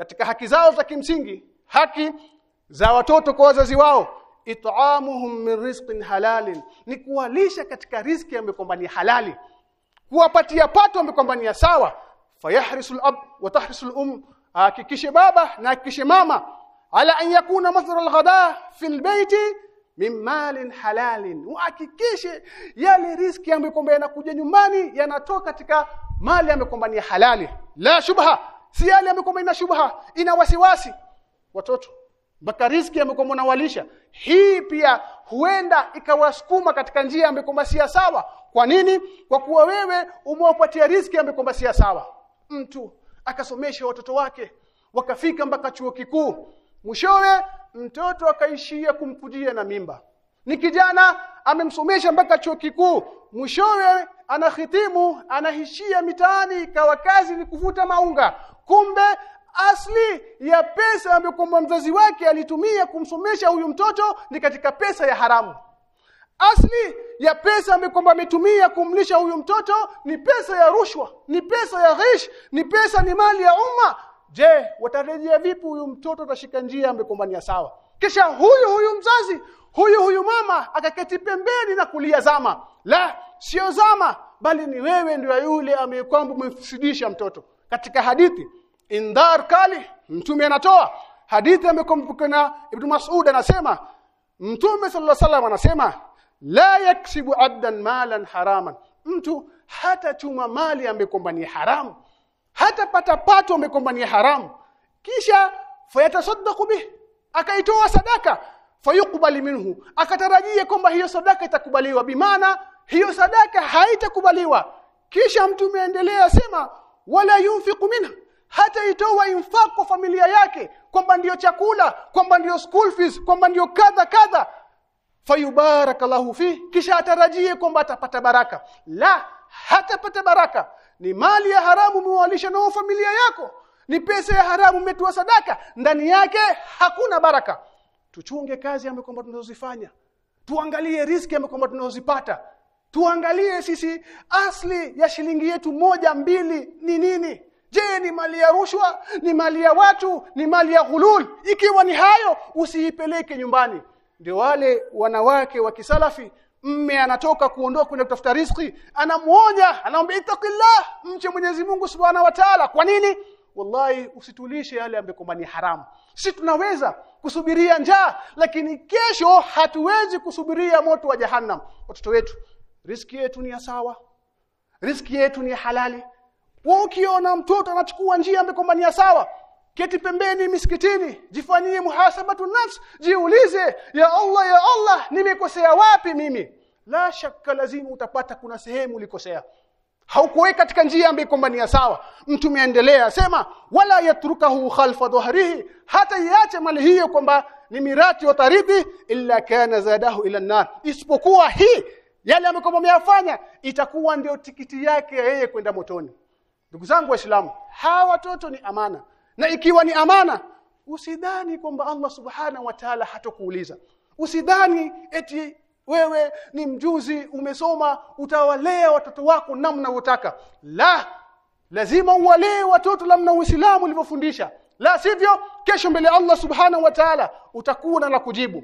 katika haki zao za kimsingi haki za watoto kwa wazazi wao. It'amuhum min rizqin halalin ni kuwalisha katika riziki ambayo kwamba ni halali kuwapatia pato ambayo kwamba ni sawa. Fayahrisul ab wa tahrisul um hakikishe baba na hakikishe mama. Ala an yakuna masdar alghada fi albayti min malin halalin uhakikishe yale riziki ambayo kwamba yanakuja nyumbani yanatoka katika mali ambayo kwamba ni halali. La shubha si yale amekuwa ina shubha ina wasiwasi. Watoto mpaka riski amekuwa kwamba unawalisha hii pia huenda ikawasukuma katika njia amekuwa si sawa. Kwa nini? Kwa kuwa wewe umewapatia riski amekuwa si sawa. Mtu akasomesha watoto wake wakafika mpaka chuo kikuu. Mwishowe mtoto akaishia kumkujia na mimba. Ni kijana amemsomesha mpaka chuo kikuu. Mwishowe anahitimu anahishia mitaani ikawa kazi ni kuvuta maunga kumbe asli ya pesa ambayo kwamba mzazi wake alitumia kumsomesha huyu mtoto ni katika pesa ya haramu. Asli ya pesa ambayo kwamba ametumia kumlisha huyu mtoto ni pesa ya rushwa ni pesa ya ghish ni pesa ni mali ya umma. Je watarejea vipi huyu mtoto atashika njia ambayo kwamba ni sawa? Kisha huyu huyu mzazi huyu huyu mama akaketi pembeni na kulia zama. La sio zama bali ni wewe ndio yule ambaye kwamba umemfsidisha mtoto. Katika hadithi indar kali mtume anatoa. Hadithi amekumbuka na ibn Mas'ud anasema mtume sallallahu alaihi wasallam anasema la yaksibu addan malan haraman. Mtu hata chuma mali amekumbania haramu. Hata pata pato amekumbania haramu. Kisha fayatasaddaqu bih akaitoa sadaka. Fayukbali minhu. Akatarajia kwamba hiyo sadaka itakubaliwa. Bimaana hiyo sadaka haitakubaliwa. Kisha mtume endelea sema wala yunfiqu minha hata itoa infaq kwa familia yake kwamba ndiyo chakula kwamba ndiyo school fees kwamba ndiyo kadha kadha. Fayubaraka lahu fi kisha atarajie kwamba atapata baraka. La hatapata baraka. Ni mali ya haramu umewalisha nao familia yako. Ni pesa ya haramu umetoa sadaka. Ndani yake hakuna baraka. Tuchunge kazi ambayo kwamba tunazozifanya. Tuangalie riski ambayo kwamba tunazozipata. Tuangalie sisi asli ya shilingi yetu moja mbili ni nini je ni mali ya rushwa ni mali ya watu ni mali ya ghulul? Ikiwa ni hayo usiipeleke nyumbani. Ndio wale wanawake wa kisalafi mme anatoka kuondoka kwenda kutafuta riziki anamuonya anamwambia ittaqillah mche Mwenyezi Mungu Subhanahu wa Ta'ala. Kwa nini? Wallahi usitulishe yale ambayo ni haramu. Si tunaweza kusubiria njaa lakini kesho hatuwezi kusubiria moto wa jahannam. Watoto wetu riski yetu ni ya sawa riski yetu ni halali wewe ukiona mtoto anachukua njia ambayo kwamba ni sawa keti pembeni misikitini jifanyie muhasabatu nafs jiulize ya Allah ya Allah nimekosea wapi mimi? La shakka lazima utapata kuna sehemu ulikosea. Haukuweka katika njia ambayo kwamba ni sawa. Mtume endelea sema wala yatrukahu khalfa dhahrihi hata iache mali hiyo kwamba ni mirati wa tarithi illa kana zadahu ila nar isipokuwa hii yale ambayo ameyafanya itakuwa ndio tikiti yake yeye kwenda motoni ndugu zangu waislamu hawa watoto ni amana. Na ikiwa ni amana usidhani kwamba Allah subhanahu wa ta'ala hatokuuliza. Usidhani eti wewe ni mjuzi umesoma utawalea watoto wako namna unataka. La lazima uwalee watoto namna Uislamu ulivyofundisha. La sivyo kesho mbele Allah subhanahu wa ta'ala utakuwa na la kujibu